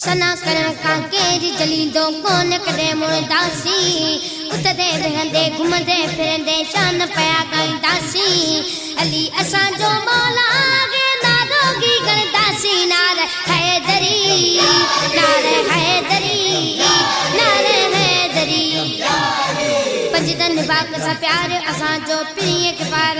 سنا کرا کا کیر چلی دو کون کدے مڑ داسی اتدے بہندے گھمدے پھرندے شان پیا کر داسی علی اساں جو مولا آگے کی کر داسی نار حیدری نار حیدری نار حیدری پنج دن باق سا پیار اساں جو پیئے کے پار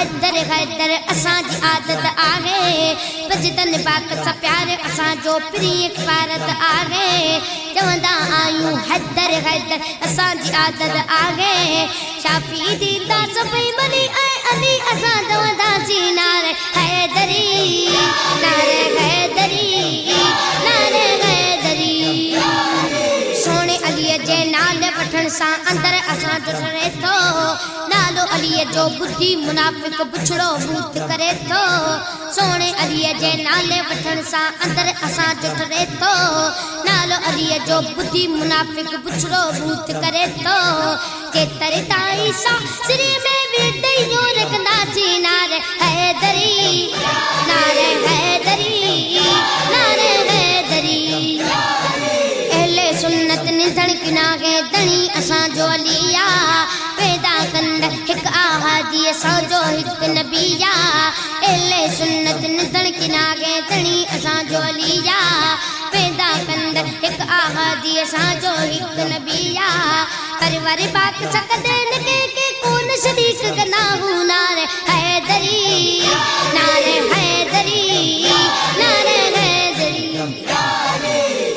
حیدر حیدر اساں جی عادت آوے۔ بجدن پاک سا پیار، اساں جو پری ایک پارت آوے۔ جوندا آئیوں حیدر حیدر اساں جی عادت آوے۔ شافی دیتا سبی ملی اے علی، اساں جوندا جی نارے حیدری۔ نارے حیدری نارے حیدری۔ سونے علی جے نال وٹھن سا اندر، اساں جو سرے تو نارے علیہ جو بدھی منافق بچھڑو بوت کرے تو سونے علیہ جے نالے وٹھن سا اندر اساں جٹھرے تو نالو علیہ جو بدھی منافق بچھڑو بوت کرے تو کہ تر تائی سا سری میں بھی دیوں رکھنا سی نارے حیدری نارے حیدری نارے حیدری اہلے سنت نے دھڑکنا گے دھڑی اساں جو علیہ ایک آہادی اساں جو ہجت نبی اہلے سنت نزن کنا گے تنی، اساں جو علی پیدا کند ایک آہادی اساں جو ہجت نبی پر وری پاک سکت نکے کے کون صدیق گنا ہونا رے حیدری۔ نارے حیدری نارے حیدری۔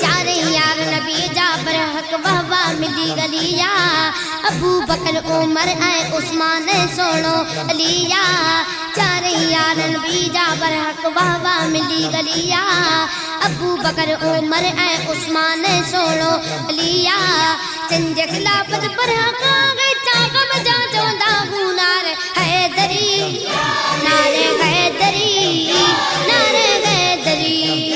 چارے یار نبی جابر حق وہ دی گلیا ابو بکر عمر اے عثمان سونو علیا چار یار نبی جا بر حق بابا ملی گلیا ابو بکر عمر اے عثمان سونو علیا چنج خلافت پر حق آگے چاگا مجا جوندا بونار حیدری نارے حیدری نارے حیدری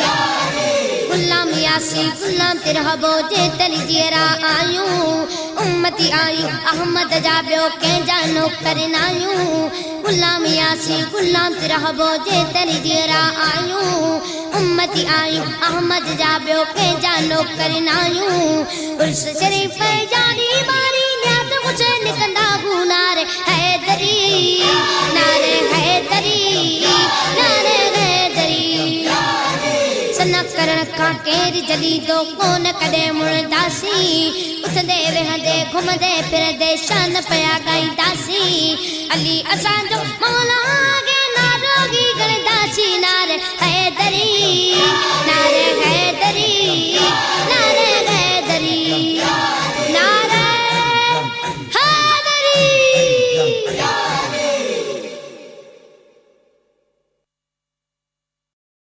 غلام یاسی غلام تیرہ بوجے تلی جیرا آل حکمت آئی۔ احمد جا بیو کہیں جانو کرنا یوں۔ غلام یاسی غلام ترہبو جے تری جیرا آئیوں۔ امت آئی، احمد جا بیو کہیں جانو کرنا یوں۔ عرص شریف پہ جانی باری نیاد خوش نکندہ نا کرن کا کیر جدی دو کون کدے مڑ داسی اس دے وہ دے گھم دے پھر دے شان پیا گائی داسی علی اسان جو مولا